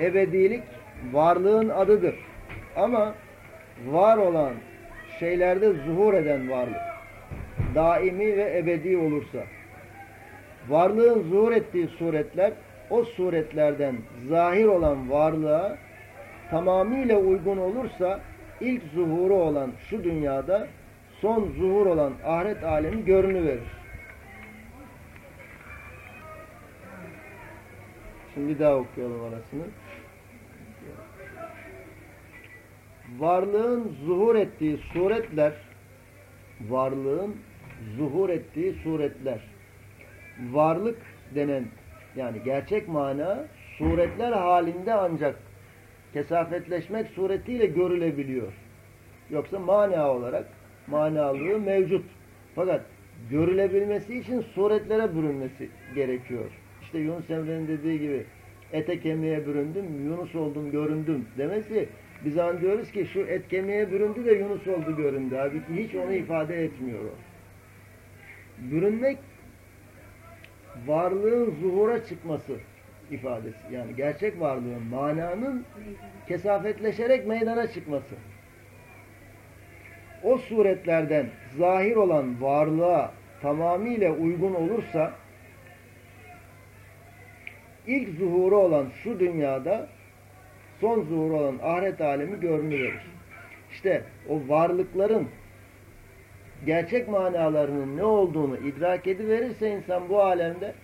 Ebedilik varlığın adıdır. Ama var olan şeylerde zuhur eden varlık daimi ve ebedi olursa varlığın zuhur ettiği suretler o suretlerden zahir olan varlığa tamamıyla uygun olursa ilk zuhuru olan şu dünyada son zuhur olan ahiret alemi görünüverir. Şimdi daha okuyalım arasını. Varlığın zuhur ettiği suretler varlığın zuhur ettiği suretler varlık denen yani gerçek mana suretler halinde ancak kesafetleşmek suretiyle görülebiliyor. Yoksa mana olarak manalığı mevcut. Fakat görülebilmesi için suretlere bürünmesi gerekiyor. İşte Yunus Emre'nin dediği gibi ete kemiğe büründüm, Yunus oldum, göründüm demesi biz anlıyoruz ki şu et kemiğe büründü de Yunus oldu göründü. Halbuki hiç onu ifade etmiyor o. Bürünmek varlığın zuhura çıkması ifadesi. Yani gerçek varlığın, mananın kesafetleşerek meydana çıkması. O suretlerden zahir olan varlığa tamamıyla uygun olursa ilk zuhuru olan şu dünyada son zuhuru olan ahiret alemi görünüyor. İşte o varlıkların gerçek manalarının ne olduğunu idrak ediverirse insan bu alemde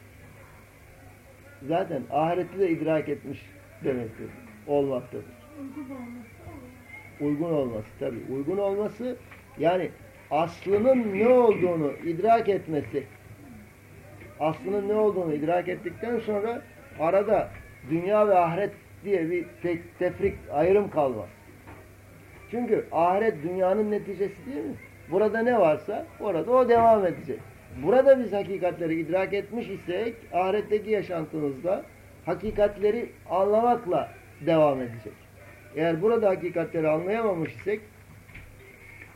zaten ahireti de idrak etmiş demektir. Olmaktadır. Uygun olması tabi. Uygun olması yani aslının ne olduğunu idrak etmesi aslının ne olduğunu idrak ettikten sonra arada dünya ve ahiret diye bir tek, tefrik ayrım kalmaz. Çünkü ahiret dünyanın neticesi değil mi? Burada ne varsa orada o devam edecek. Burada biz hakikatleri idrak etmiş isek ahiretteki yaşantımızda hakikatleri anlamakla devam edecek. Eğer burada hakikatleri anlayamamış isek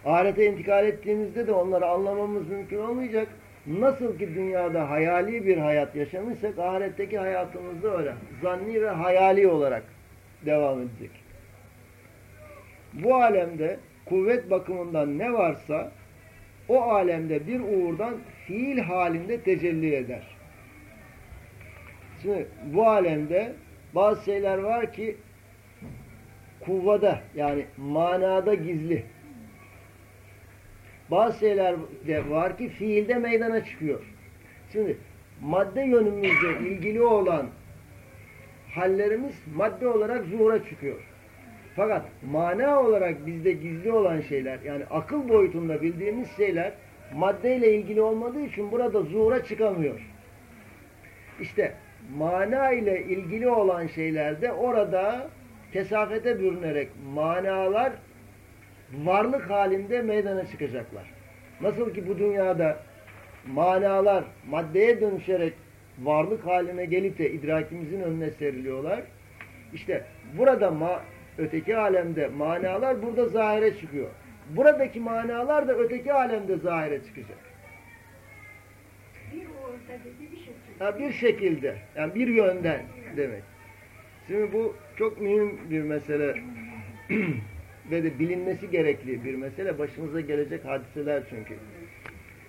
ahirete intikal ettiğimizde de onları anlamamız mümkün olmayacak. Nasıl ki dünyada hayali bir hayat yaşamışsak ahiretteki hayatımızda öyle. Zanni ve hayali olarak devam edecek. Bu alemde kuvvet bakımından ne varsa o alemde bir uğurdan fiil halinde tecelli eder. Şimdi bu alemde bazı şeyler var ki kuvvada yani manada gizli. Bazı şeyler de var ki fiilde meydana çıkıyor. Şimdi madde yönümüzle ilgili olan hallerimiz madde olarak zuhura çıkıyor. Fakat mana olarak bizde gizli olan şeyler yani akıl boyutunda bildiğimiz şeyler maddeyle ilgili olmadığı için burada zuhura çıkamıyor. İşte mana ile ilgili olan şeylerde orada kesafete bürünerek manalar varlık halinde meydana çıkacaklar. Nasıl ki bu dünyada manalar maddeye dönüşerek varlık haline gelip de idrakimizin önüne seriliyorlar. İşte burada ma öteki alemde manalar burada zahire çıkıyor. Buradaki manalar da öteki alemde zahire çıkacak. Bir bir şekilde. Ha, bir şekilde, yani bir yönden demek. Şimdi bu çok mühim bir mesele ve de bilinmesi gerekli bir mesele. Başımıza gelecek hadiseler çünkü.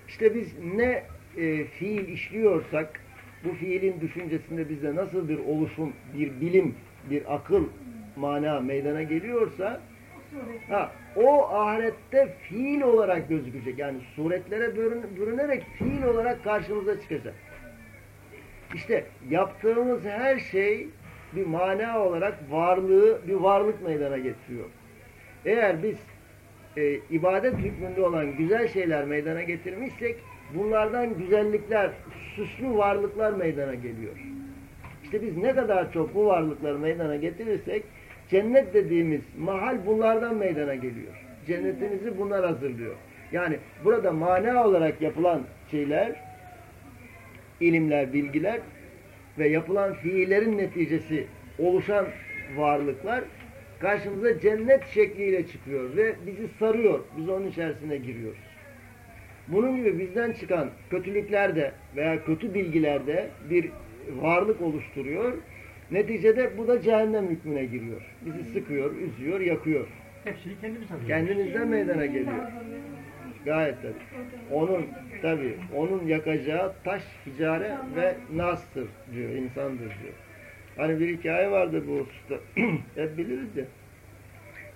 İşte biz ne e, fiil işliyorsak bu fiilin düşüncesinde bize nasıl bir oluşum, bir bilim, bir akıl mana meydana geliyorsa ha, o ahirette fiil olarak gözükecek. Yani suretlere bürün, bürünerek fiil olarak karşımıza çıkacak. İşte yaptığımız her şey bir mana olarak varlığı, bir varlık meydana getiriyor. Eğer biz e, ibadet hükmünde olan güzel şeyler meydana getirmişsek bunlardan güzellikler, süslü varlıklar meydana geliyor. İşte biz ne kadar çok bu varlıkları meydana getirirsek cennet dediğimiz mahal bunlardan meydana geliyor. Cennetimizi bunlar hazırlıyor. Yani burada mana olarak yapılan şeyler, ilimler, bilgiler ve yapılan fiillerin neticesi oluşan varlıklar karşımıza cennet şekliyle çıkıyor ve bizi sarıyor. Biz onun içerisine giriyoruz. Bunun gibi bizden çıkan kötülüklerde veya kötü bilgilerde bir varlık oluşturuyor Neticede bu da cehennem hükmüne giriyor. Bizi sıkıyor, üzüyor, yakıyor. Hep şeyi kendimiz hazırlıyoruz. Kendinizden meydana geliyor. Gayet tabii. Onun tabii onun yakacağı taş, ticare ve nastır diyor, insandır diyor. Hani bir hikaye vardı bu hususta. Hep biliriz ya.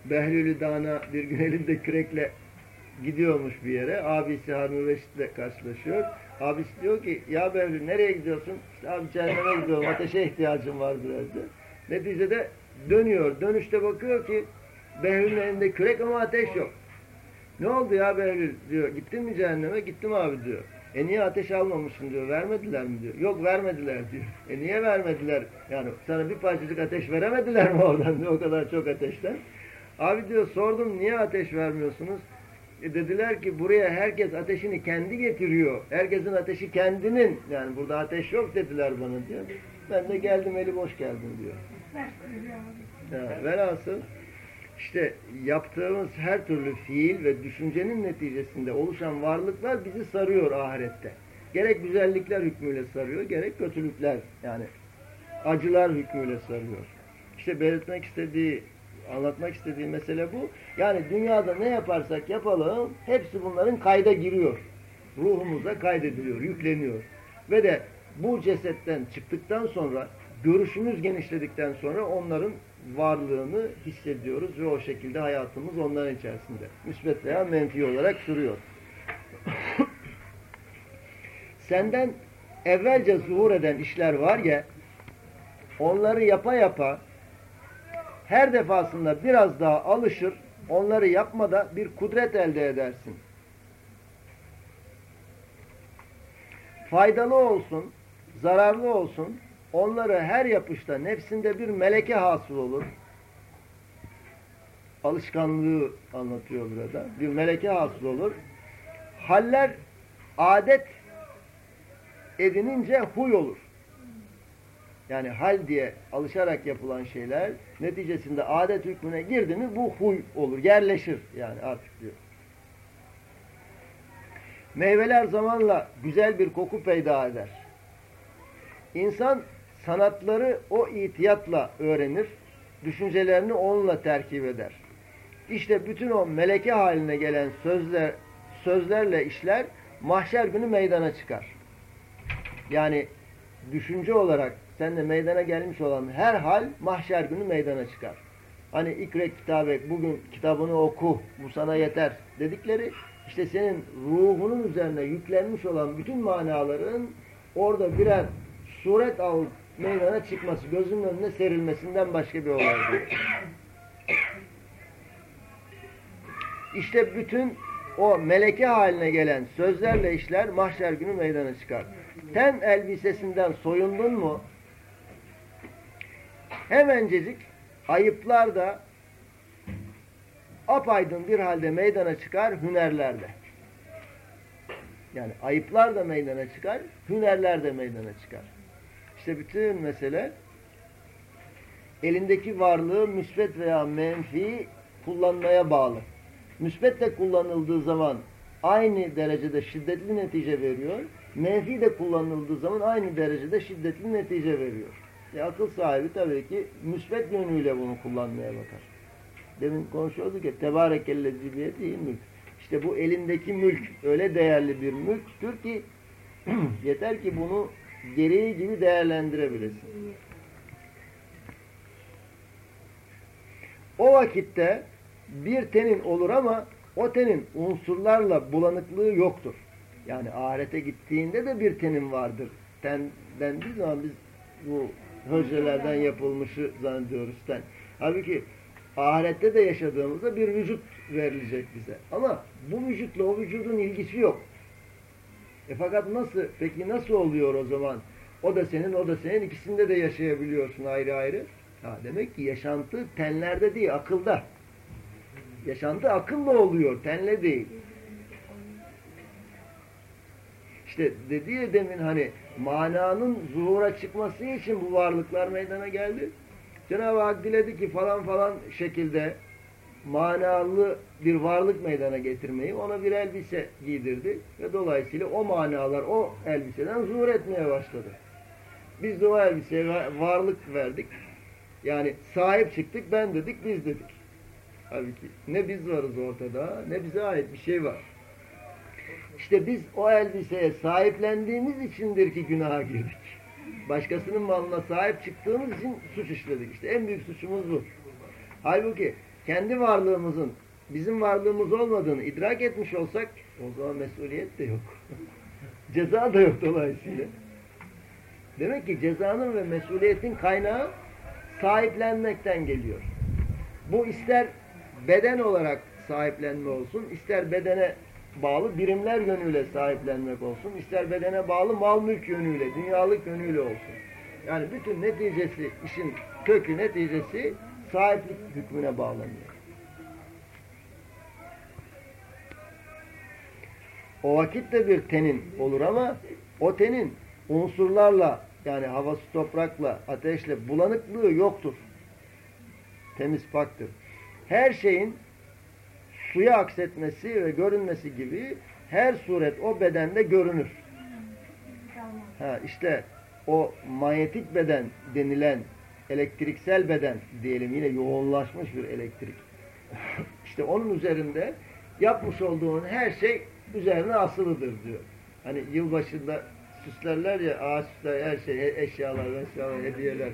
Behlülü Dana bir gün elinde kürekle gidiyormuş bir yere. Abisi Harun Reşit'le karşılaşıyor. Abisi diyor ki ya Behlül nereye gidiyorsun? İşte abi cehenneme gidiyorum. Ateşe ihtiyacım var biraz da. Neticede dönüyor. Dönüşte bakıyor ki Behlül'ün elinde kürek ama ateş yok. Ne oldu ya Behlül diyor. Gittin mi cehenneme? Gittim abi diyor. E niye ateş almamışsın diyor. Vermediler mi diyor. Yok vermediler diyor. E niye vermediler? Yani sana bir parçacık ateş veremediler mi oradan diyor. O kadar çok ateşten. Abi diyor sordum niye ateş vermiyorsunuz? E dediler ki buraya herkes ateşini kendi getiriyor. Herkesin ateşi kendinin. Yani burada ateş yok dediler bana diyor. Ben de geldim eli boş geldim diyor. Ya, velhasıl işte yaptığımız her türlü fiil ve düşüncenin neticesinde oluşan varlıklar bizi sarıyor ahirette. Gerek güzellikler hükmüyle sarıyor, gerek kötülükler yani acılar hükmüyle sarıyor. İşte belirtmek istediği, anlatmak istediği mesele bu. Yani dünyada ne yaparsak yapalım hepsi bunların kayda giriyor. Ruhumuza kaydediliyor, yükleniyor. Ve de bu cesetten çıktıktan sonra görüşümüz genişledikten sonra onların varlığını hissediyoruz ve o şekilde hayatımız onların içerisinde. Müsbet veya menfi olarak sürüyor. Senden evvelce zuhur eden işler var ya, onları yapa yapa her defasında biraz daha alışır, onları yapmada bir kudret elde edersin. Faydalı olsun, zararlı olsun, onları her yapışta nefsinde bir meleke hasıl olur. Alışkanlığı anlatıyor burada. Bir meleke hasıl olur. Haller adet edinince huy olur. Yani hal diye alışarak yapılan şeyler neticesinde adet hükmüne girdi mi bu huy olur. Yerleşir yani artık diyor. Meyveler zamanla güzel bir koku peyda eder. İnsan sanatları o itiyatla öğrenir, düşüncelerini onunla terkip eder. İşte bütün o meleke haline gelen sözler, sözlerle işler mahşer günü meydana çıkar. Yani düşünce olarak sende meydana gelmiş olan her hal mahşer günü meydana çıkar. Hani ikre kitabek, bugün kitabını oku, bu sana yeter dedikleri işte senin ruhunun üzerine yüklenmiş olan bütün manaların orada birer suret alıp meydana çıkması, gözünün önüne serilmesinden başka bir olay değil. İşte bütün o meleke haline gelen sözlerle işler mahşer günü meydana çıkar. Ten elbisesinden soyundun mu hemencecik ayıplar da apaydın bir halde meydana çıkar hünerlerde. Yani ayıplar da meydana çıkar, hünerler de meydana çıkar. İşte bütün mesele elindeki varlığı müsbet veya menfi kullanmaya bağlı. Müsbet de kullanıldığı zaman aynı derecede şiddetli netice veriyor. Menfi de kullanıldığı zaman aynı derecede şiddetli netice veriyor. E akıl sahibi tabii ki müsbet yönüyle bunu kullanmaya bakar. Demin konuşuyorduk ya tebarekellezi biyedihi mülk. İşte bu elindeki mülk öyle değerli bir mülktür ki yeter ki bunu gereği gibi değerlendirebilesin. O vakitte bir tenin olur ama o tenin unsurlarla bulanıklığı yoktur. Yani ahirete gittiğinde de bir tenin vardır. Ten dendiği zaman biz bu hücrelerden yapılmışı zannediyoruz ten. Halbuki ahirette de yaşadığımızda bir vücut verilecek bize. Ama bu vücutla o vücudun ilgisi yok. E fakat nasıl, peki nasıl oluyor o zaman? O da senin, o da senin. ikisinde de yaşayabiliyorsun ayrı ayrı. Ha, demek ki yaşantı tenlerde değil, akılda. Yaşantı akılla oluyor, tenle değil. İşte dedi ya demin hani mananın zuhura çıkması için bu varlıklar meydana geldi. Cenab-ı Hak diledi ki falan falan şekilde manalı bir varlık meydana getirmeyi ona bir elbise giydirdi ve dolayısıyla o manalar o elbiseden zuhur etmeye başladı. Biz de o elbiseye varlık verdik. Yani sahip çıktık, ben dedik, biz dedik. Halbuki ne biz varız ortada, ne bize ait bir şey var. İşte biz o elbiseye sahiplendiğimiz içindir ki günaha girdik. Başkasının malına sahip çıktığımız için suç işledik. İşte en büyük suçumuz bu. Halbuki kendi varlığımızın bizim varlığımız olmadığını idrak etmiş olsak o zaman mesuliyet de yok. Ceza da yok dolayısıyla. Demek ki cezanın ve mesuliyetin kaynağı sahiplenmekten geliyor. Bu ister beden olarak sahiplenme olsun, ister bedene bağlı birimler yönüyle sahiplenmek olsun, ister bedene bağlı mal mülk yönüyle, dünyalık yönüyle olsun. Yani bütün neticesi, işin kökü neticesi sahiplik hükmüne bağlanıyor. O vakit de bir tenin olur ama o tenin unsurlarla yani havası toprakla, ateşle bulanıklığı yoktur. Temiz paktır. Her şeyin suya aksetmesi ve görünmesi gibi her suret o bedende görünür. Ha, işte o manyetik beden denilen elektriksel beden diyelim yine yoğunlaşmış bir elektrik. işte onun üzerinde yapmış olduğun her şey üzerine asılıdır diyor. Hani yılbaşında süslerler ya ağaç süsler her şey eşyalar, eşyalar, hediyeler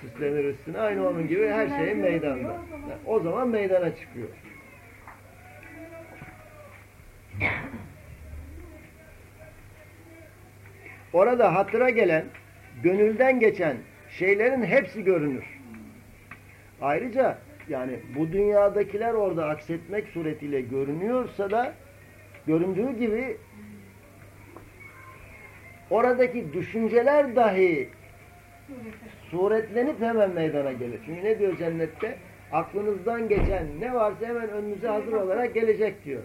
süslenir üstüne. Aynı onun gibi her şey meydanda. Yani o zaman meydana çıkıyor. Orada hatıra gelen, gönülden geçen şeylerin hepsi görünür. Ayrıca yani bu dünyadakiler orada aksetmek suretiyle görünüyorsa da göründüğü gibi oradaki düşünceler dahi suretlenip hemen meydana gelir. Çünkü ne diyor cennette? Aklınızdan geçen ne varsa hemen önünüze hazır olarak gelecek diyor.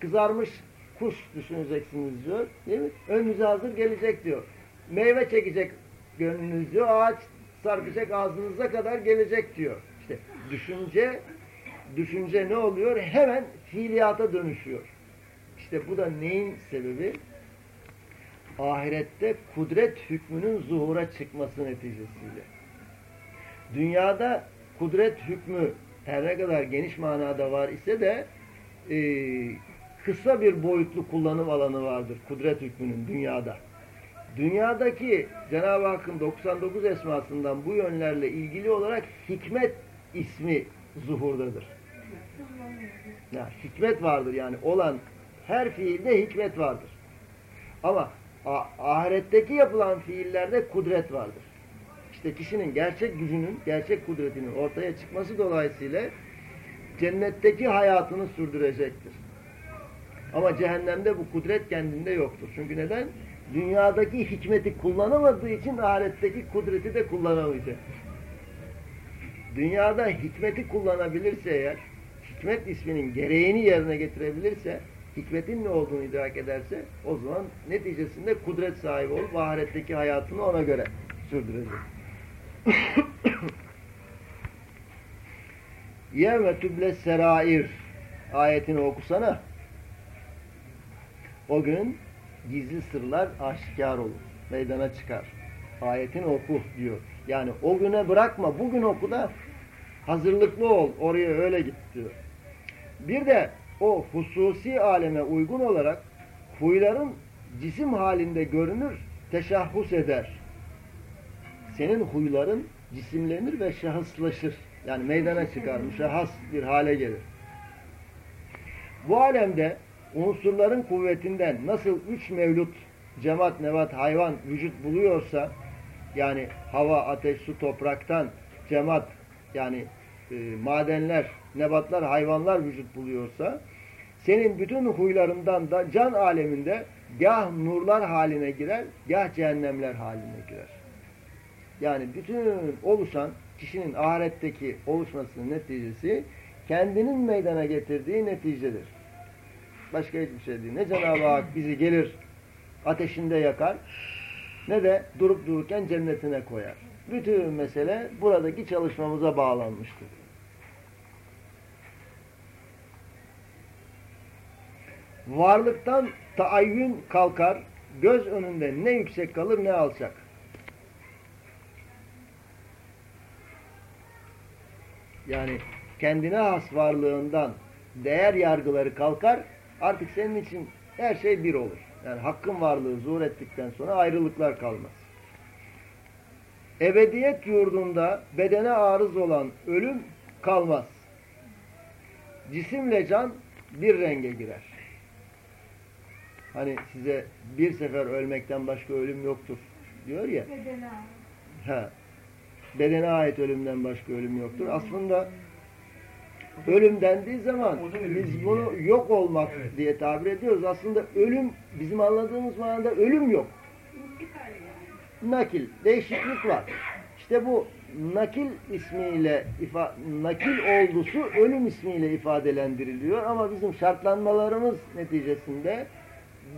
Kızarmış kuş düşüneceksiniz diyor. Değil mi? Önünüze hazır gelecek diyor. Meyve çekecek gönlünüz diyor. Ağaç sarkacak ağzınıza kadar gelecek diyor. İşte düşünce düşünce ne oluyor? Hemen fiiliyata dönüşüyor. İşte bu da neyin sebebi? Ahirette kudret hükmünün zuhura çıkması neticesiyle. Dünyada kudret hükmü her ne kadar geniş manada var ise de e, kısa bir boyutlu kullanım alanı vardır kudret hükmünün dünyada. Dünyadaki Cenab-ı Hakk'ın 99 esmasından bu yönlerle ilgili olarak hikmet ismi zuhurdadır. Ya, hikmet vardır yani olan her fiilde hikmet vardır. Ama ahiretteki yapılan fiillerde kudret vardır. İşte kişinin gerçek gücünün, gerçek kudretinin ortaya çıkması dolayısıyla cennetteki hayatını sürdürecektir. Ama cehennemde bu kudret kendinde yoktur. Çünkü neden? Dünyadaki hikmeti kullanamadığı için ahiretteki kudreti de kullanamayacak. Dünyada hikmeti kullanabilirse eğer, hikmet isminin gereğini yerine getirebilirse, hikmetin ne olduğunu idrak ederse, o zaman neticesinde kudret sahibi olup ahiretteki hayatını ona göre sürdürecek. Yevme tüble serair ayetini okusana. O gün gizli sırlar aşikar olur. Meydana çıkar. Ayetini oku diyor. Yani o güne bırakma. Bugün oku da hazırlıklı ol. Oraya öyle git diyor. Bir de o hususi aleme uygun olarak huyların cisim halinde görünür, teşahhus eder. Senin huyların cisimlenir ve şahıslaşır. Yani meydana çıkar, müşahhas bir hale gelir. Bu alemde unsurların kuvvetinden nasıl üç mevlut, cemaat, nevat, hayvan vücut buluyorsa yani hava, ateş, su, topraktan cemaat yani e, madenler, nebatlar, hayvanlar vücut buluyorsa senin bütün huylarından da can aleminde gah nurlar haline girer, gah cehennemler haline girer. Yani bütün oluşan kişinin ahiretteki oluşmasının neticesi kendinin meydana getirdiği neticedir. Başka hiçbir şey değil. Ne Cenab-ı Hak bizi gelir ateşinde yakar ne de durup dururken cennetine koyar. Bütün mesele buradaki çalışmamıza bağlanmıştır. Varlıktan taayyün kalkar, göz önünde ne yüksek kalır ne alçak. Yani kendine has varlığından değer yargıları kalkar, Artık senin için her şey bir olur. Yani hakkın varlığı zuhur ettikten sonra ayrılıklar kalmaz. Ebediyet yurdunda bedene arız olan ölüm kalmaz. Cisimle can bir renge girer. Hani size bir sefer ölmekten başka ölüm yoktur diyor ya. Bedene Ha. Bedene ait ölümden başka ölüm yoktur. Aslında ölüm dendiği zaman biz bunu yok olmak Evet. diye tabir ediyoruz. Aslında ölüm bizim anladığımız manada ölüm yok. Nakil, değişiklik var. İşte bu nakil ismiyle ifa nakil olgusu ölüm ismiyle ifadelendiriliyor ama bizim şartlanmalarımız neticesinde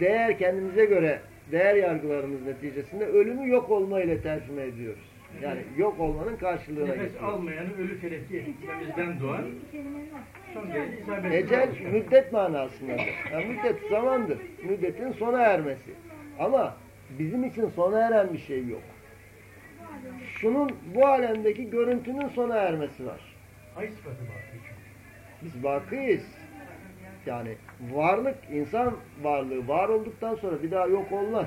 değer kendimize göre değer yargılarımız neticesinde ölümü yok olma ile tercüme ediyoruz. Yani yok olmanın karşılığına Nefes getiriyoruz. almayanı ölü doğan Bir kelimenin son derece ecel. müddet manasındadır. Yani müddet zamandır. Müddetin sona ermesi. Ama bizim için sona eren bir şey yok. Şunun bu alemdeki görüntünün sona ermesi var. Ay sıfatı. Biz bakıyız. Yani varlık, insan varlığı var olduktan sonra bir daha yok olmaz.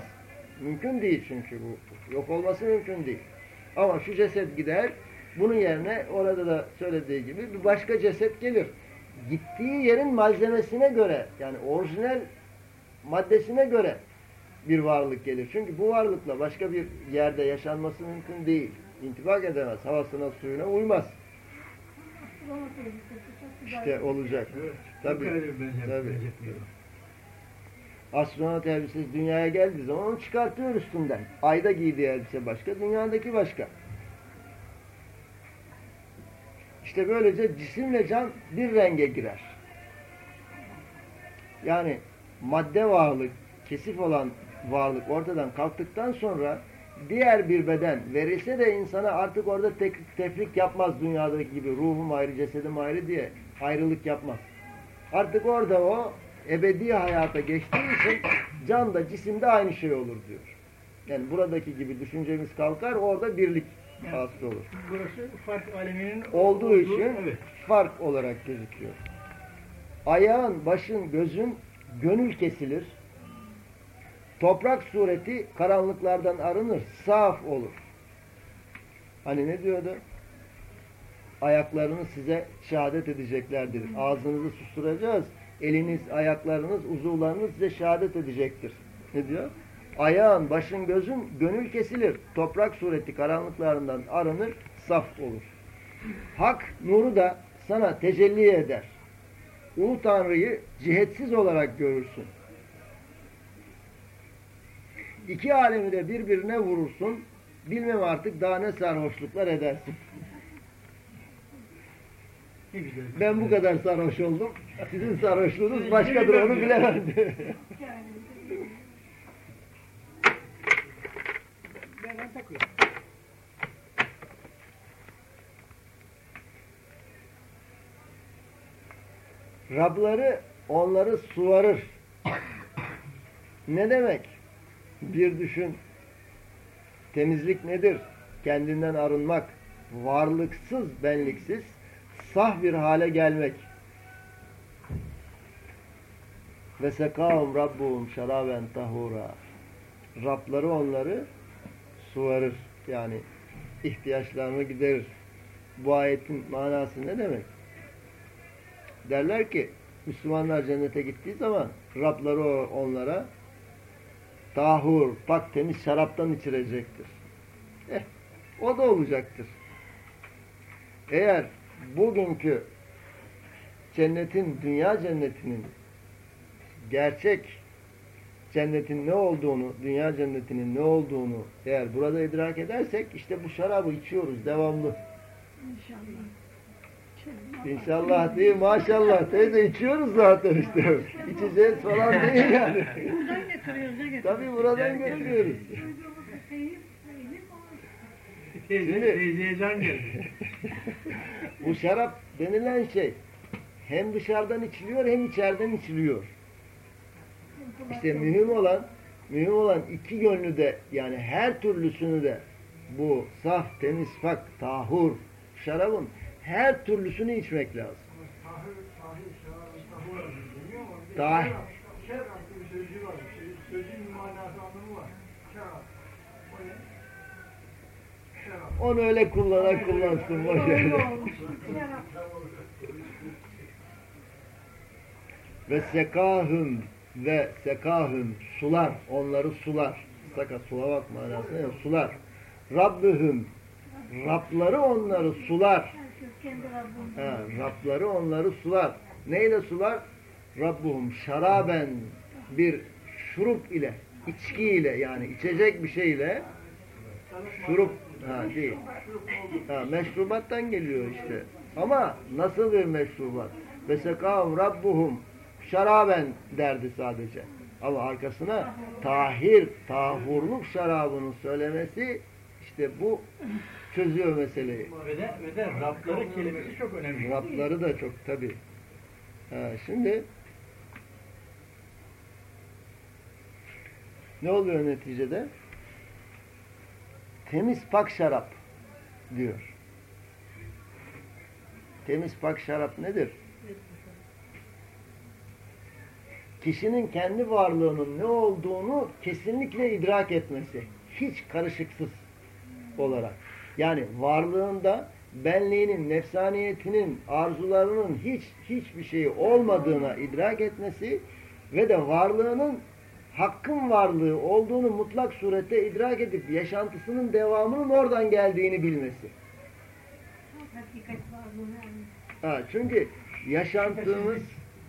Mümkün değil çünkü bu. Yok olması mümkün değil. Ama şu ceset gider, bunun yerine orada da söylediği gibi bir başka ceset gelir. Gittiği yerin malzemesine göre, yani orijinal maddesine göre bir varlık gelir. Çünkü bu varlıkla başka bir yerde yaşanması mümkün değil. İntibak edemez. Havasına, suyuna uymaz. İşte olacak. Evet. Tabii, tabii. Astronot elbisesi dünyaya geldiği zaman onu çıkartıyor üstünden. Ayda giydiği elbise başka, dünyadaki başka. İşte böylece cisimle can bir renge girer. Yani madde varlık, kesif olan varlık ortadan kalktıktan sonra diğer bir beden verilse de insana artık orada tek, tefrik yapmaz dünyadaki gibi ruhum ayrı, cesedim ayrı diye ayrılık yapmaz. Artık orada o ebedi hayata geçtiği için can da cisim de aynı şey olur diyor. Yani buradaki gibi düşüncemiz kalkar orada birlik hasıl olur. Burası fark aleminin Olduğu için evet. fark olarak gözüküyor. Ayağın, başın, gözün gönül kesilir. Toprak sureti karanlıklardan arınır, saf olur. Hani ne diyordu? Ayaklarınız size şehadet edeceklerdir. Ağzınızı susturacağız. Eliniz, ayaklarınız, uzuvlarınız size şehadet edecektir. Ne diyor? Ayağın, başın, gözün gönül kesilir. Toprak sureti karanlıklarından arınır, saf olur. Hak nuru da sana tecelli eder. Ulu Tanrı'yı cihetsiz olarak görürsün. İki alemi de birbirine vurursun. Bilmem artık daha ne sarhoşluklar edersin. Ben bu kadar sarhoş oldum. Sizin sarhoşluğunuz başkadır onu bilemem. Rabları onları suvarır. Ne demek? Bir düşün. Temizlik nedir? Kendinden arınmak. Varlıksız, benliksiz, sah bir hale gelmek. Ve sekâhum rabbuhum şaraben tahura. Rabları onları suvarır. Yani ihtiyaçlarını giderir. Bu ayetin manası ne demek? Derler ki Müslümanlar cennete gittiği zaman Rabları onlara tahur, pak temiz şaraptan içirecektir. Eh, o da olacaktır. Eğer bugünkü cennetin, dünya cennetinin gerçek cennetin ne olduğunu, dünya cennetinin ne olduğunu eğer burada idrak edersek işte bu şarabı içiyoruz devamlı. İnşallah. İnşallah değil maşallah teyze içiyoruz zaten işte. İçeceğiz falan değil yani. Buradan getiriyoruz. Ne getiriyoruz? Tabii buradan görüyoruz. Duyduğumuz seyir, seyir var. Teyze, Şimdi- teyzeye can geldi. Bu şarap denilen şey hem dışarıdan içiliyor hem içeriden içiliyor. İşte mühim olan mühim olan iki yönlü de yani her türlüsünü de bu saf, temiz, pak, tahur şarabın her türlüsünü içmek lazım. Tahir, tahir, şarabı, tahur Tahir. Onu öyle kullanan kullansın. boş. Ve sekahüm ve sekahüm sular. Onları sular. Saka sulamak manasında ya, sular. Rabbühüm Rabları onları sular. Ha, Rabları onları sular. Neyle sular? Rabbuhum şaraben bir şurup ile, içki ile yani içecek bir şeyle şurup ha değil. Ha, meşrubattan geliyor işte. Ama nasıl bir meşrubat? Ve sekahum rabbuhum şaraben derdi sadece. Ama arkasına tahir, tahurluk şarabının söylemesi işte bu çözüyor meseleyi. Ve de, ve de Rabları kelimesi çok önemli. Rabları da çok tabi. Ha, şimdi ne oluyor neticede? Temiz pak şarap diyor. Temiz pak şarap nedir? Kişinin kendi varlığının ne olduğunu kesinlikle idrak etmesi. Hiç karışıksız olarak. Yani varlığında benliğinin, nefsaniyetinin, arzularının hiç hiçbir şeyi olmadığına idrak etmesi ve de varlığının hakkın varlığı olduğunu mutlak surette idrak edip yaşantısının devamının oradan geldiğini bilmesi. Ha, çünkü yaşantığımız,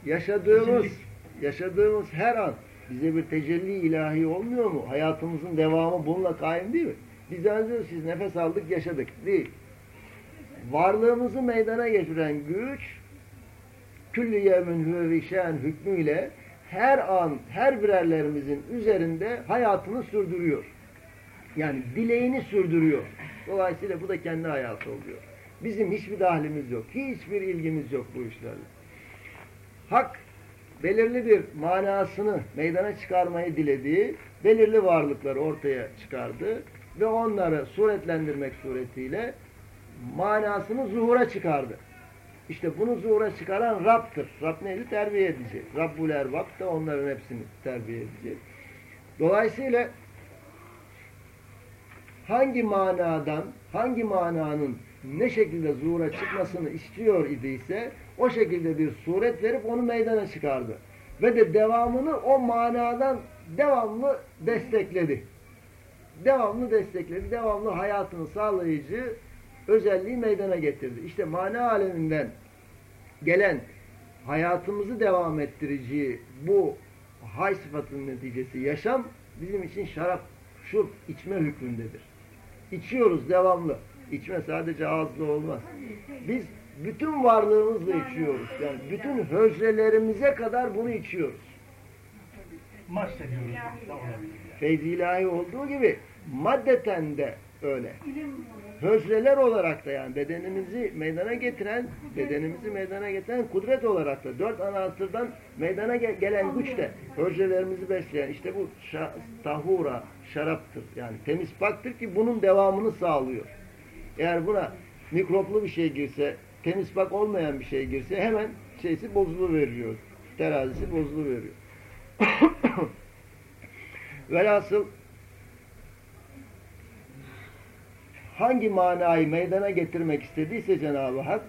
yaşadığımız, yaşadığımız her an bize bir tecelli ilahi olmuyor mu? Hayatımızın devamı bununla kaim değil mi? Biz zannediyoruz siz nefes aldık, yaşadık. Değil. Varlığımızı meydana getiren güç külli yevmin huve vişen hükmüyle her an her birerlerimizin üzerinde hayatını sürdürüyor. Yani dileğini sürdürüyor. Dolayısıyla bu da kendi hayatı oluyor. Bizim hiçbir dahlimiz yok. Hiçbir ilgimiz yok bu işlerle. Hak belirli bir manasını meydana çıkarmayı dilediği belirli varlıkları ortaya çıkardı ve onları suretlendirmek suretiyle manasını zuhura çıkardı. İşte bunu zuhura çıkaran Rab'tır. Rab neydi? Terbiye edici. Rabbul Erbab da onların hepsini terbiye edici. Dolayısıyla hangi manadan, hangi mananın ne şekilde zuhura çıkmasını istiyor idiyse o şekilde bir suret verip onu meydana çıkardı. Ve de devamını o manadan devamlı destekledi. Devamlı destekledi. Devamlı hayatını sağlayıcı özelliği meydana getirdi. İşte mana aleminden gelen hayatımızı devam ettirici bu hay sıfatının neticesi yaşam bizim için şarap, şurup, içme hükmündedir. İçiyoruz devamlı. İçme sadece ağızla olmaz. Biz bütün varlığımızla içiyoruz. Yani bütün hücrelerimize kadar bunu içiyoruz. Mast ediyoruz. Feyzi ilahi olduğu gibi maddeten de öyle. Hücreler olarak da yani bedenimizi meydana getiren, bedenimizi meydana getiren kudret olarak da dört ana asırdan meydana ge- gelen güç de hücrelerimizi besleyen işte bu şa- tahura, şaraptır. Yani temiz paktır ki bunun devamını sağlıyor. Eğer buna mikroplu bir şey girse, temiz pak olmayan bir şey girse hemen şeysi bozuluveriyor. Terazisi bozuluveriyor. Velhasıl hangi manayı meydana getirmek istediyse Cenab-ı Hak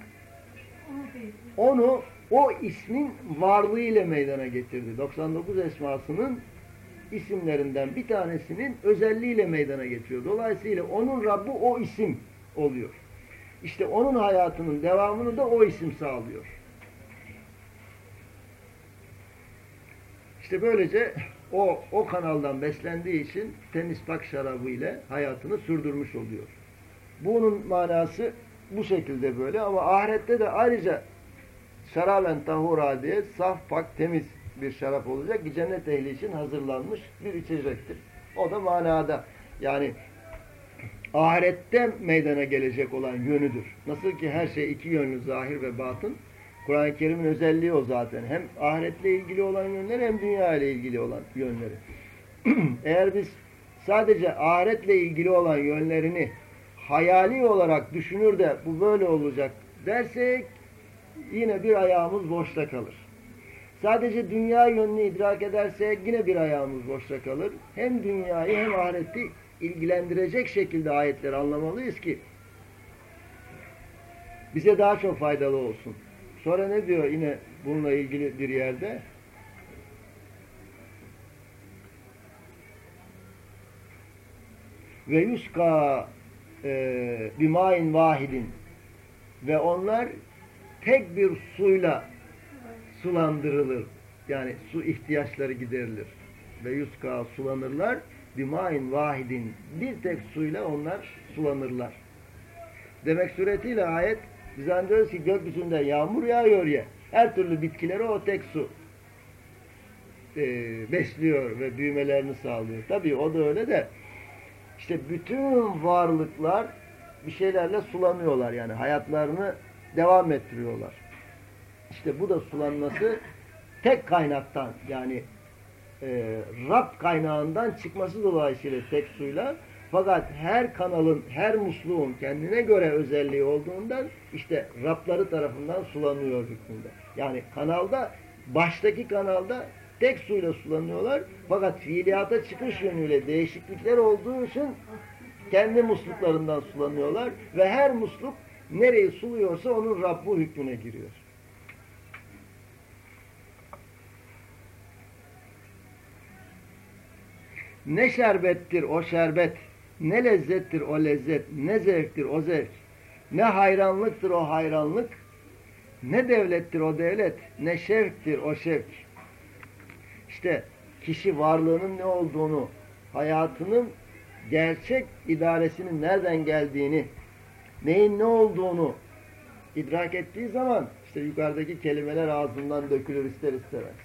onu o ismin varlığı ile meydana getirdi. 99 esmasının isimlerinden bir tanesinin özelliğiyle meydana getiriyor. Dolayısıyla onun Rabbi o isim oluyor. İşte onun hayatının devamını da o isim sağlıyor. İşte böylece o o kanaldan beslendiği için temiz pak şarabı ile hayatını sürdürmüş oluyor. Bunun manası bu şekilde böyle ama ahirette de ayrıca şaraben tahura diye saf pak temiz bir şarap olacak cennet ehli için hazırlanmış bir içecektir. O da manada yani ahirette meydana gelecek olan yönüdür. Nasıl ki her şey iki yönlü zahir ve batın. Kur'an-ı Kerim'in özelliği o zaten. Hem ahiretle ilgili olan yönleri hem dünya ile ilgili olan yönleri. Eğer biz sadece ahiretle ilgili olan yönlerini hayali olarak düşünür de bu böyle olacak dersek yine bir ayağımız boşta kalır. Sadece dünya yönünü idrak edersek yine bir ayağımız boşta kalır. Hem dünyayı hem ahireti ilgilendirecek şekilde ayetleri anlamalıyız ki bize daha çok faydalı olsun. Sonra ne diyor yine bununla ilgili bir yerde? Ve yuska e, bimain vahidin ve onlar tek bir suyla sulandırılır. Yani su ihtiyaçları giderilir. Ve yuska sulanırlar. Bimain vahidin bir tek suyla onlar sulanırlar. Demek suretiyle ayet biz anlıyoruz ki gökyüzünde yağmur yağıyor ya her türlü bitkileri o tek su e, besliyor ve büyümelerini sağlıyor. Tabii o da öyle de işte bütün varlıklar bir şeylerle sulanıyorlar yani hayatlarını devam ettiriyorlar. İşte bu da sulanması tek kaynaktan yani e, Rab kaynağından çıkması dolayısıyla tek suyla fakat her kanalın, her musluğun kendine göre özelliği olduğundan işte Rabları tarafından sulanıyor hükmünde. Yani kanalda, baştaki kanalda tek suyla sulanıyorlar. Fakat fiiliyata çıkış yönüyle değişiklikler olduğu için kendi musluklarından sulanıyorlar. Ve her musluk nereyi suluyorsa onun Rabbu hükmüne giriyor. Ne şerbettir o şerbet, ne lezzettir o lezzet, ne zevktir o zevk, ne hayranlıktır o hayranlık, ne devlettir o devlet, ne şevktir o şevk. İşte kişi varlığının ne olduğunu, hayatının gerçek idaresinin nereden geldiğini, neyin ne olduğunu idrak ettiği zaman işte yukarıdaki kelimeler ağzından dökülür ister istemez.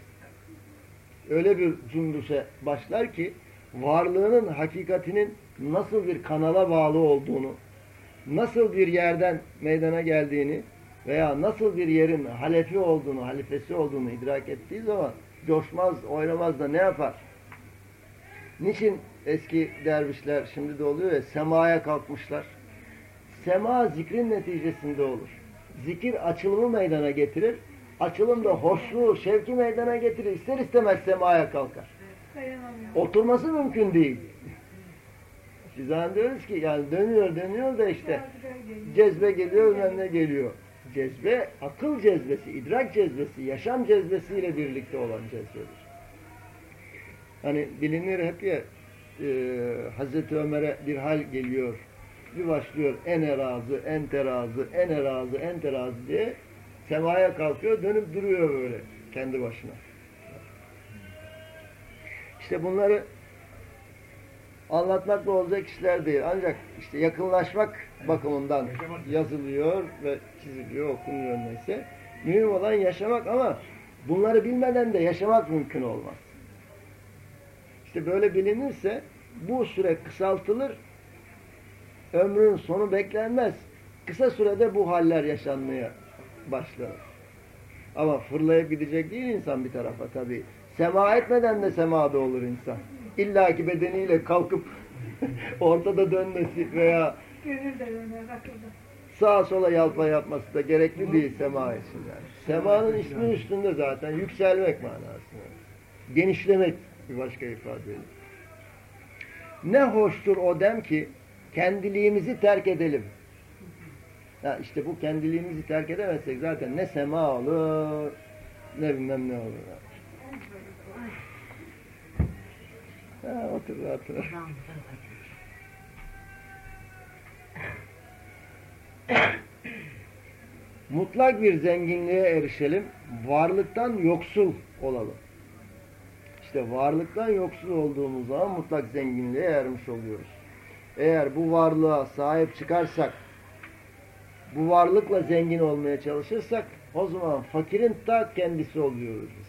Öyle bir cümbüşe başlar ki varlığının hakikatinin nasıl bir kanala bağlı olduğunu, nasıl bir yerden meydana geldiğini veya nasıl bir yerin halefi olduğunu, halifesi olduğunu idrak ettiği zaman coşmaz, oynamaz da ne yapar? Niçin eski dervişler şimdi de oluyor ya semaya kalkmışlar? Sema zikrin neticesinde olur. Zikir açılımı meydana getirir. Açılım da hoşluğu, şevki meydana getirir. İster istemez semaya kalkar. Oturması mümkün değil. Biz diyoruz ki yani dönüyor dönüyor da işte cezbe geliyor ne geliyor. Cezbe akıl cezbesi, idrak cezbesi, yaşam cezbesiyle birlikte olan cezbedir. Hani bilinir hep ya e, Hazreti Ömer'e bir hal geliyor. Bir başlıyor en erazı, en terazı, en erazı, en terazi diye semaya kalkıyor, dönüp duruyor böyle kendi başına. İşte bunları anlatmakla olacak işler değil. Ancak işte yakınlaşmak bakımından yazılıyor ve çiziliyor, okunuyor neyse. Mühim olan yaşamak ama bunları bilmeden de yaşamak mümkün olmaz. İşte böyle bilinirse bu süre kısaltılır, ömrün sonu beklenmez. Kısa sürede bu haller yaşanmaya başlar. Ama fırlayıp gidecek değil insan bir tarafa tabii. Sema etmeden de semada olur insan. İlla ki bedeniyle kalkıp ortada dönmesi veya sağa sola yalpa yapması da gerekli değil sema yani. Semanın ismi üstünde zaten yükselmek manasında. Genişlemek bir başka ifadeyle. Ne hoştur o dem ki kendiliğimizi terk edelim. Ya işte bu kendiliğimizi terk edemezsek zaten ne sema olur ne bilmem ne olur. Ha, otur rahat Mutlak bir zenginliğe erişelim. Varlıktan yoksul olalım. İşte varlıktan yoksul olduğumuz zaman mutlak zenginliğe ermiş oluyoruz. Eğer bu varlığa sahip çıkarsak, bu varlıkla zengin olmaya çalışırsak o zaman fakirin ta kendisi oluyoruz biz.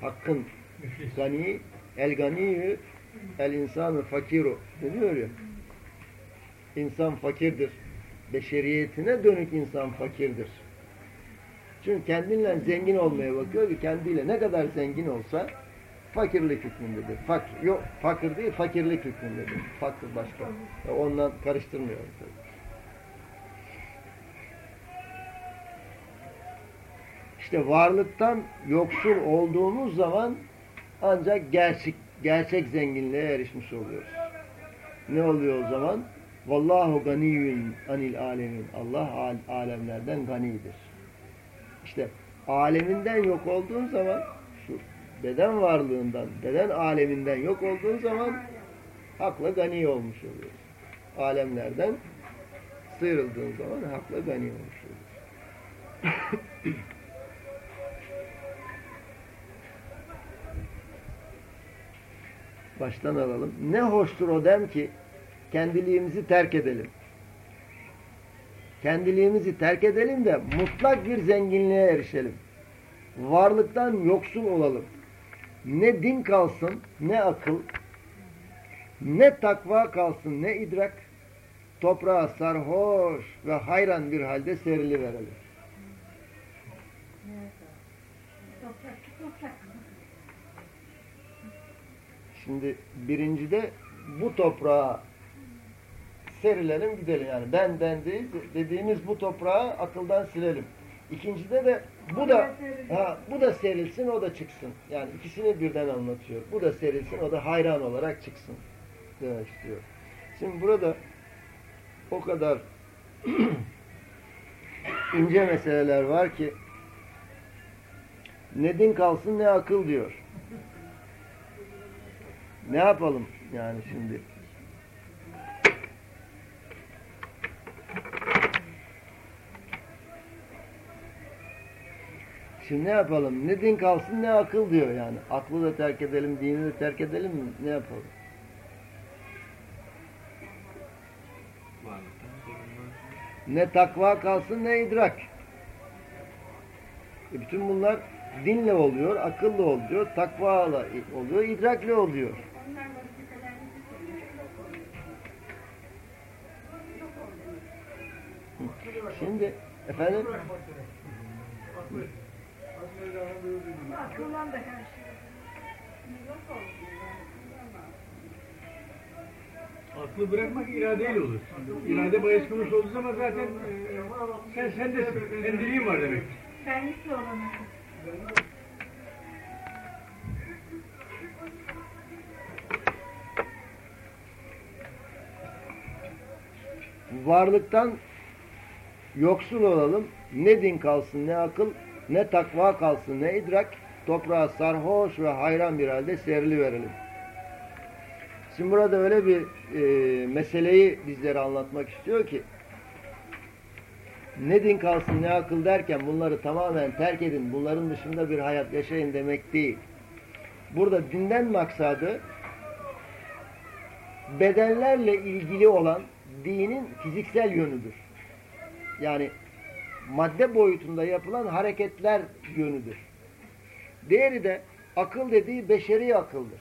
Hakkın gani, el ganiyü, el insanı fakiru deniyor ya. İnsan fakirdir. Beşeriyetine dönük insan fakirdir. Çünkü kendinle zengin olmaya bakıyor ki kendiyle ne kadar zengin olsa fakirlik hükmündedir. Fakir, yok fakir değil fakirlik hükmündedir. Fakir başka. Ondan karıştırmıyorum. İşte varlıktan yoksul olduğumuz zaman ancak gerçek, gerçek zenginliğe erişmiş oluyoruz. Ne oluyor o zaman? Vallahu ganiyyun anil alemin. Allah al- alemlerden ganidir. İşte aleminden yok olduğun zaman şu beden varlığından, beden aleminden yok olduğun zaman hakla gani olmuş oluyoruz. Alemlerden sıyrıldığın zaman hakla gani olmuş oluyoruz. Baştan alalım. Ne hoştur o dem ki kendiliğimizi terk edelim. Kendiliğimizi terk edelim de mutlak bir zenginliğe erişelim. Varlıktan yoksul olalım. Ne din kalsın, ne akıl, ne takva kalsın, ne idrak, toprağa sarhoş ve hayran bir halde serili verelim. Toprak, toprak. Şimdi birincide bu toprağa serilelim gidelim yani ben ben değil dediğimiz bu toprağı akıldan silelim. İkincide de bu da ha, bu da serilsin o da çıksın. Yani ikisini birden anlatıyor. Bu da serilsin o da hayran olarak çıksın demek istiyor. Şimdi burada o kadar ince meseleler var ki ne din kalsın ne akıl diyor. Ne yapalım yani şimdi? Şimdi ne yapalım? Ne din kalsın ne akıl diyor yani. Aklı da terk edelim, dini de terk edelim mi? Ne yapalım? Ne takva kalsın ne idrak. E bütün bunlar dinle oluyor, akılla oluyor, takvayla oluyor, idrakle oluyor. Şimdi efendim Karşı. Aklı bırakmak iradeyle olur. İrade bahis konusu olduğu zaman zaten e, sen sendesin. Kendiliğin var demek. Benlikle olan akıl. varlıktan yoksul olalım. Ne din kalsın ne akıl, ne takva kalsın ne idrak. Toprağa sarhoş ve hayran bir halde serili verelim. Şimdi burada öyle bir e, meseleyi bizlere anlatmak istiyor ki ne din kalsın ne akıl derken bunları tamamen terk edin, bunların dışında bir hayat yaşayın demek değil. Burada dinden maksadı bedenlerle ilgili olan dinin fiziksel yönüdür. Yani madde boyutunda yapılan hareketler yönüdür. Diğeri de akıl dediği beşeri akıldır.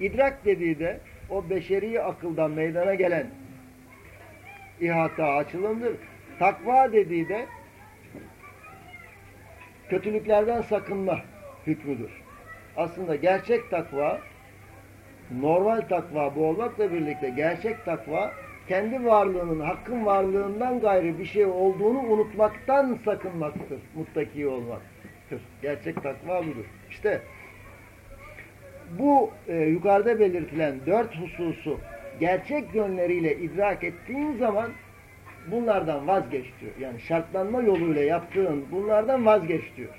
İdrak dediği de o beşeri akıldan meydana gelen ihata açılımdır. Takva dediği de kötülüklerden sakınma hükmüdür. Aslında gerçek takva normal takva bu olmakla birlikte gerçek takva kendi varlığının, hakkın varlığından gayrı bir şey olduğunu unutmaktan sakınmaktır. Muttaki olmaktır. Gerçek takva budur. İşte bu e, yukarıda belirtilen dört hususu gerçek yönleriyle idrak ettiğin zaman bunlardan vazgeç diyor. Yani şartlanma yoluyla yaptığın bunlardan vazgeç diyor.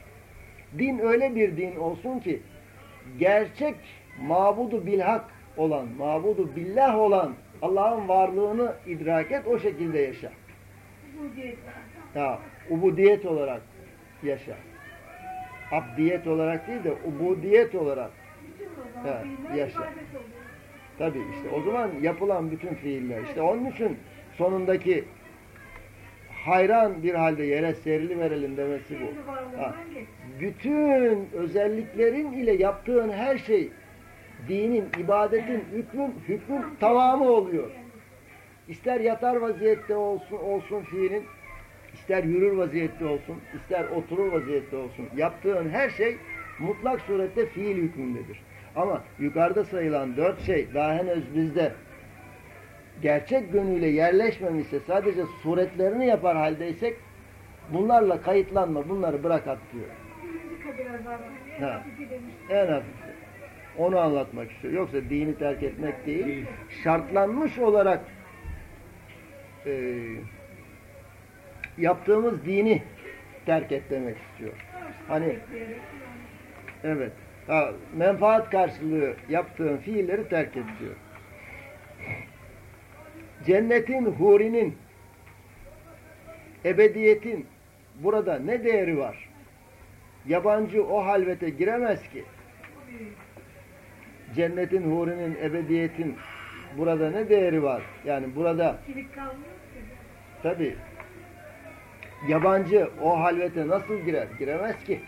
Din öyle bir din olsun ki gerçek mabudu bilhak olan, mabudu billah olan Allah'ın varlığını idrak et, o şekilde yaşa. Bu değil. Ya, ubudiyet olarak yaşa. Abdiyet olarak değil de ubudiyet olarak. Fiiller yaşa. Tabi işte o zaman yapılan bütün fiiller. işte onun için sonundaki hayran bir halde yere serili verelim demesi bu. Ha. Bütün özelliklerin ile yaptığın her şey dinin, ibadetin, hükmün, hükmün tamamı oluyor. İster yatar vaziyette olsun, olsun fiilin, ister yürür vaziyette olsun, ister oturur vaziyette olsun. Yaptığın her şey mutlak surette fiil hükmündedir. Ama yukarıda sayılan dört şey daha henüz bizde gerçek gönüyle yerleşmemişse sadece suretlerini yapar haldeysek Bunlarla kayıtlanma, bunları bırak at diyor. Dikkat biraz daha. Ha. Hafifi demiş. En hafif. Onu anlatmak istiyor. Yoksa dini terk etmek değil, şartlanmış olarak e, yaptığımız dini terk et demek istiyor. Hani evet, ha, menfaat karşılığı yaptığın fiilleri terk et diyor. Cennetin, hurinin, ebediyetin burada ne değeri var? Yabancı o halvete giremez ki. Cennetin, hurinin, ebediyetin burada ne değeri var? Yani burada tabi yabancı o halvete nasıl girer? Giremez ki.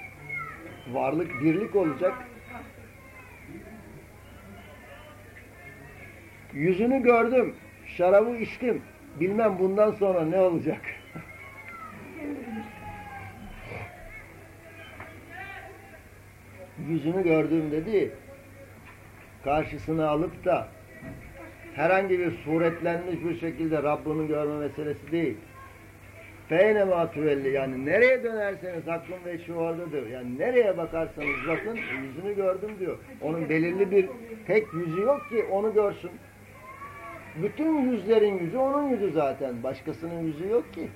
Varlık, birlik olacak. Yüzünü gördüm, şarabı içtim. Bilmem bundan sonra ne olacak. Yüzünü gördüm dedi. Karşısına alıp da herhangi bir suretlenmiş bir şekilde Rabbini görme meselesi değil. Feyne matüvelli yani nereye dönerseniz aklın ve şu oradadır. Yani nereye bakarsanız bakın yüzünü gördüm diyor. Onun belirli bir tek yüzü yok ki onu görsün. Bütün yüzlerin yüzü onun yüzü zaten. Başkasının yüzü yok ki.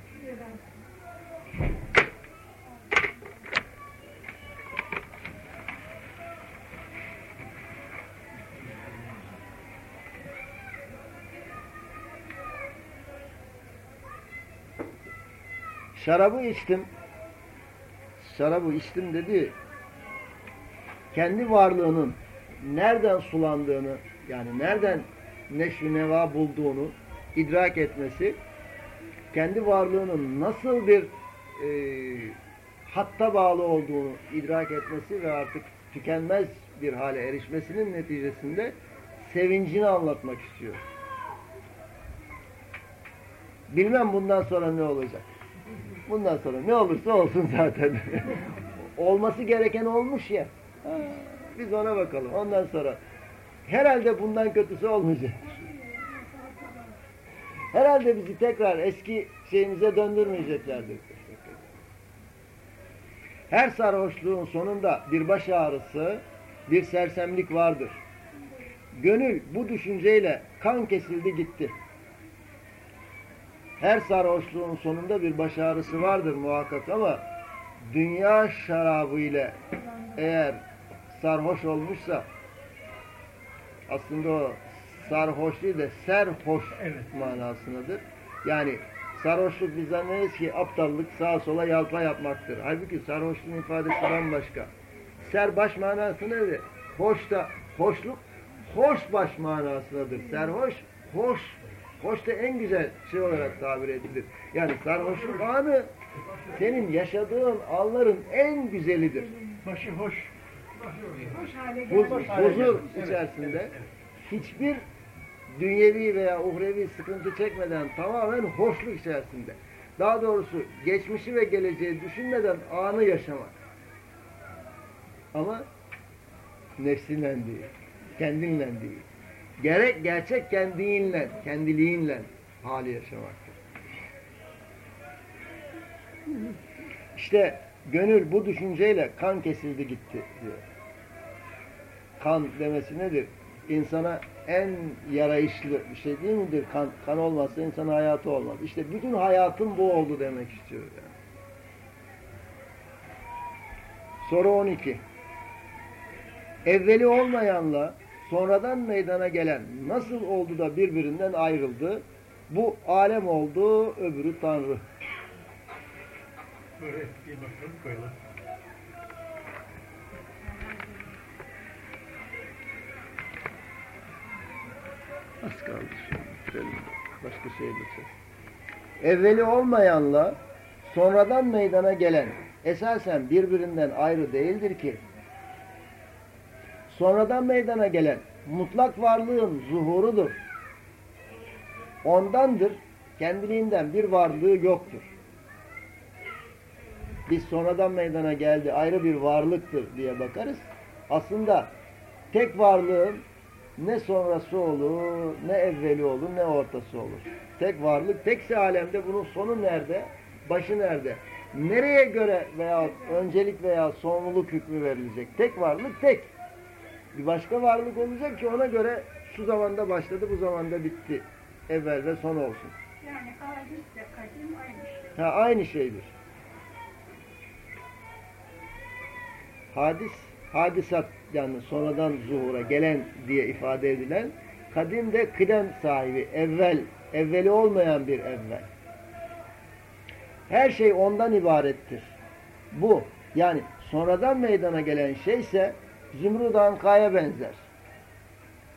Şarabı içtim. Şarabı içtim dedi. Kendi varlığının nereden sulandığını yani nereden neşvi neva bulduğunu idrak etmesi kendi varlığının nasıl bir e, hatta bağlı olduğunu idrak etmesi ve artık tükenmez bir hale erişmesinin neticesinde sevincini anlatmak istiyor. Bilmem bundan sonra ne olacak. Bundan sonra ne olursa olsun zaten. Olması gereken olmuş ya. Ha, Biz ona bakalım. Ondan sonra herhalde bundan kötüsü olmayacak. Herhalde bizi tekrar eski şeyimize döndürmeyeceklerdir. Her sarhoşluğun sonunda bir baş ağrısı, bir sersemlik vardır. Gönül bu düşünceyle kan kesildi gitti. Her sarhoşluğun sonunda bir baş ağrısı vardır muhakkak ama dünya şarabı ile eğer sarhoş olmuşsa aslında o sarhoş değil de serhoş manasındadır. Yani sarhoşluk biz zannederiz ki aptallık sağa sola yalpa yapmaktır. Halbuki sarhoşluğun ifadesi bambaşka. Serbaş manası nedir? Hoş da hoşluk hoş baş manasındadır. Serhoş hoş hoş da en güzel şey olarak tabir edilir. Yani sarhoşluk anı senin yaşadığın anların en güzelidir. Başı hoş. Hoş hale Huz- gelmiş. huzur içerisinde hiçbir dünyevi veya uhrevi sıkıntı çekmeden tamamen hoşluk içerisinde. Daha doğrusu geçmişi ve geleceği düşünmeden anı yaşamak. Ama nefsinle değil, kendinle değil. Gerek gerçek kendinle, kendiliğinle hali yaşamaktır. İşte gönül bu düşünceyle kan kesildi gitti diyor. Kan demesi nedir? İnsana en yarayışlı bir şey değil midir? Kan, kan olmazsa insanın hayatı olmaz. İşte bütün hayatın bu oldu demek istiyor yani. Soru 12. Evveli olmayanla sonradan meydana gelen nasıl oldu da birbirinden ayrıldı? Bu alem oldu, öbürü Tanrı. Böyle bir bakalım koyalım. Az kaldı şimdi. Başka şey geçeceğiz. Evveli olmayanla sonradan meydana gelen esasen birbirinden ayrı değildir ki sonradan meydana gelen mutlak varlığın zuhurudur. Ondandır, kendiliğinden bir varlığı yoktur. Biz sonradan meydana geldi, ayrı bir varlıktır diye bakarız. Aslında tek varlığın ne sonrası olur, ne evveli olur, ne ortası olur. Tek varlık, tekse alemde bunun sonu nerede, başı nerede? nereye göre veya öncelik veya sonluluk hükmü verilecek? Tek varlık tek. Bir başka varlık olacak ki ona göre şu zamanda başladı, bu zamanda bitti. Evvel ve son olsun. Yani hadisle kadim aynı şey. Ha, aynı şeydir. Hadis, hadisat yani sonradan zuhura gelen diye ifade edilen kadim de kıdem sahibi, evvel, evveli olmayan bir evvel. Her şey ondan ibarettir. Bu yani sonradan meydana gelen şeyse Zümrüt Anka'ya benzer.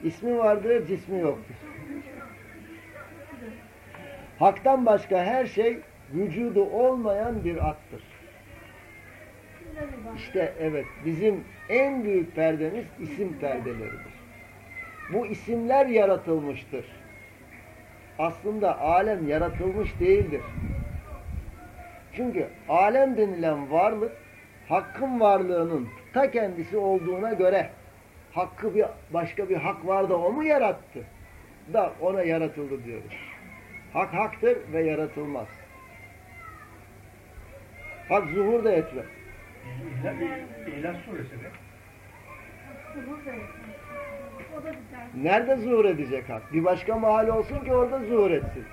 İsmi vardır, cismi yoktur. Hak'tan başka her şey vücudu olmayan bir attır. İşte evet bizim en büyük perdemiz isim perdeleridir. Bu isimler yaratılmıştır. Aslında alem yaratılmış değildir. Çünkü alem denilen varlık hakkın varlığının ta kendisi olduğuna göre hakkı bir başka bir hak var da o mu yarattı? Da ona yaratıldı diyoruz. Hak haktır ve yaratılmaz. Hak zuhur da etmez. İlah suresi. Nerede zuhur edecek hak? Bir başka mahal olsun ki orada zuhur etsin.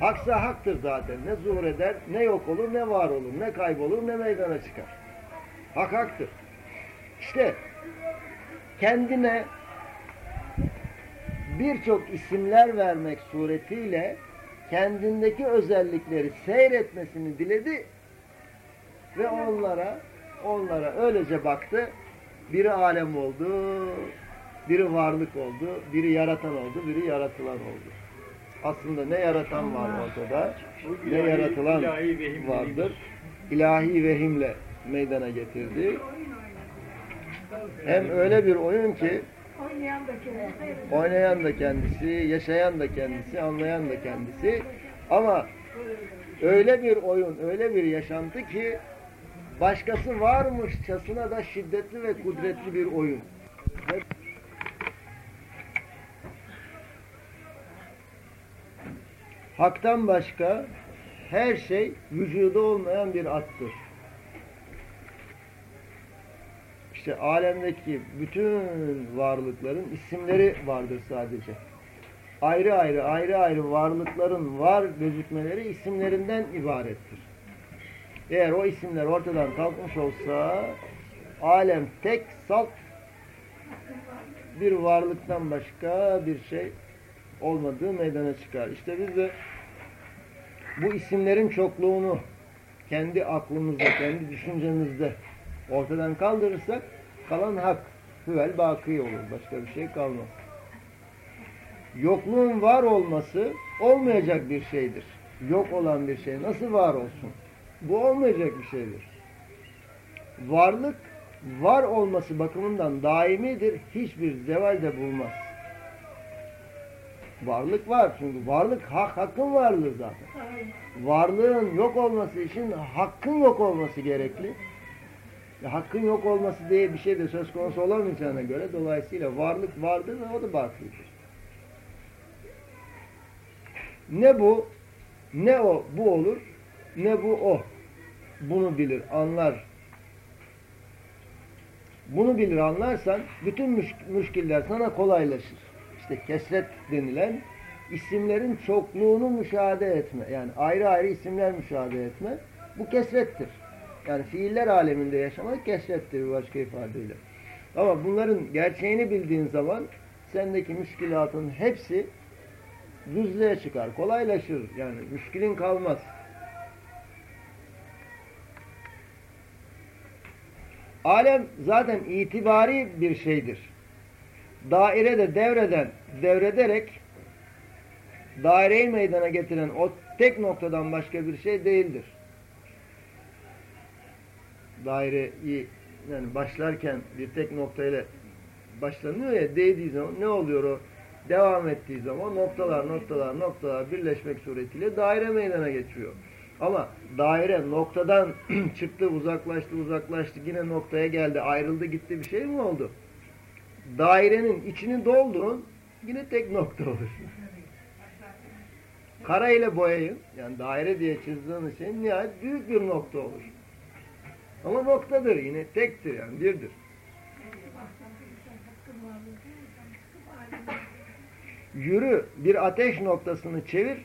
Haksa haktır zaten. Ne zuhur eder, ne yok olur, ne var olur, ne kaybolur, ne meydana çıkar. Hak haktır. İşte kendine birçok isimler vermek suretiyle kendindeki özellikleri seyretmesini diledi ve onlara onlara öylece baktı. Biri alem oldu, biri varlık oldu, biri yaratan oldu, biri yaratılan oldu. Aslında ne yaratan var ortada, ne yaratılan ilahi vehim vardır. İlahi vehimle meydana getirdi. Hem öyle bir oyun ki Oynayan da kendisi. oynayan da kendisi, yaşayan da kendisi, anlayan da kendisi. Ama öyle bir oyun, öyle bir yaşantı ki başkası varmışçasına da şiddetli ve kudretli bir oyun. Ve Hak'tan başka her şey vücudu olmayan bir attır. İşte alemdeki bütün varlıkların isimleri vardır sadece. Ayrı ayrı ayrı ayrı varlıkların var gözükmeleri isimlerinden ibarettir. Eğer o isimler ortadan kalkmış olsa alem tek salt bir varlıktan başka bir şey olmadığı meydana çıkar. İşte biz de bu isimlerin çokluğunu kendi aklımızda, kendi düşüncemizde ortadan kaldırırsak kalan hak, hüvel baki olur. Başka bir şey kalmaz. Yokluğun var olması olmayacak bir şeydir. Yok olan bir şey nasıl var olsun? Bu olmayacak bir şeydir. Varlık var olması bakımından daimidir. Hiçbir zeval de bulmaz. Varlık var çünkü varlık hak hakkın varlığı zaten. Varlığın yok olması için hakkın yok olması gerekli. E, hakkın yok olması diye bir şey de söz konusu olamayacağına göre dolayısıyla varlık vardır ve o da bakidir. Ne bu, ne o bu olur, ne bu o. Bunu bilir, anlar. Bunu bilir, anlarsan bütün müş müşkiller sana kolaylaşır. İşte kesret denilen isimlerin çokluğunu müşahede etme. Yani ayrı ayrı isimler müşahede etme. Bu kesrettir. Yani fiiller aleminde yaşamak kesrettir bir başka ifadeyle. Ama bunların gerçeğini bildiğin zaman sendeki müşkilatın hepsi düzlüğe çıkar. Kolaylaşır. Yani müşkilin kalmaz. Alem zaten itibari bir şeydir. Daire de devreden, devrederek daireyi meydana getiren o tek noktadan başka bir şey değildir. Daireyi yani başlarken bir tek noktayla başlanıyor ya değdiği zaman ne oluyor o? Devam ettiği zaman noktalar noktalar noktalar birleşmek suretiyle daire meydana geçiyor. Ama daire noktadan çıktı, uzaklaştı, uzaklaştı, yine noktaya geldi, ayrıldı, gitti bir şey mi oldu? Dairenin içini doldurun, yine tek nokta olur. kara ile boyayın, yani daire diye çizdiğiniz şey nihayet büyük bir nokta olur. Ama noktadır yine, tektir yani, birdir. Yürü, bir ateş noktasını çevir,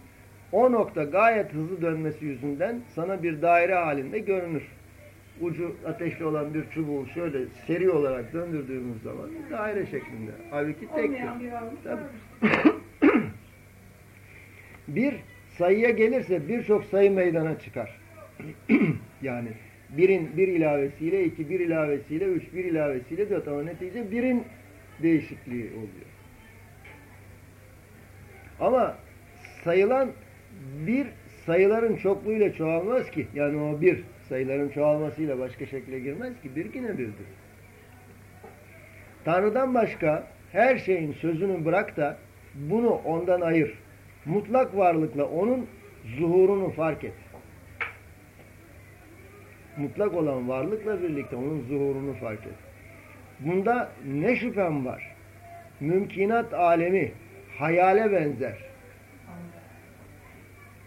o nokta gayet hızlı dönmesi yüzünden sana bir daire halinde görünür. Ucu ateşli olan bir çubuğu şöyle seri olarak döndürdüğümüz zaman daire şeklinde. Halbuki tektir. Bir sayıya gelirse birçok sayı meydana çıkar. yani birin bir ilavesiyle iki, bir ilavesiyle üç, bir ilavesiyle dört ama netice birin değişikliği oluyor. Ama sayılan bir sayıların çokluğuyla çoğalmaz ki. Yani o bir sayıların çoğalmasıyla başka şekle girmez ki. Bir yine birdir. Tanrı'dan başka her şeyin sözünü bırak da bunu ondan ayır. Mutlak varlıkla onun zuhurunu fark et. Mutlak olan varlıkla birlikte onun zuhurunu fark et. Bunda ne şüphem var? Mümkinat alemi hayale benzer.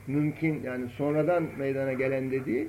Mümkün yani sonradan meydana gelen dediği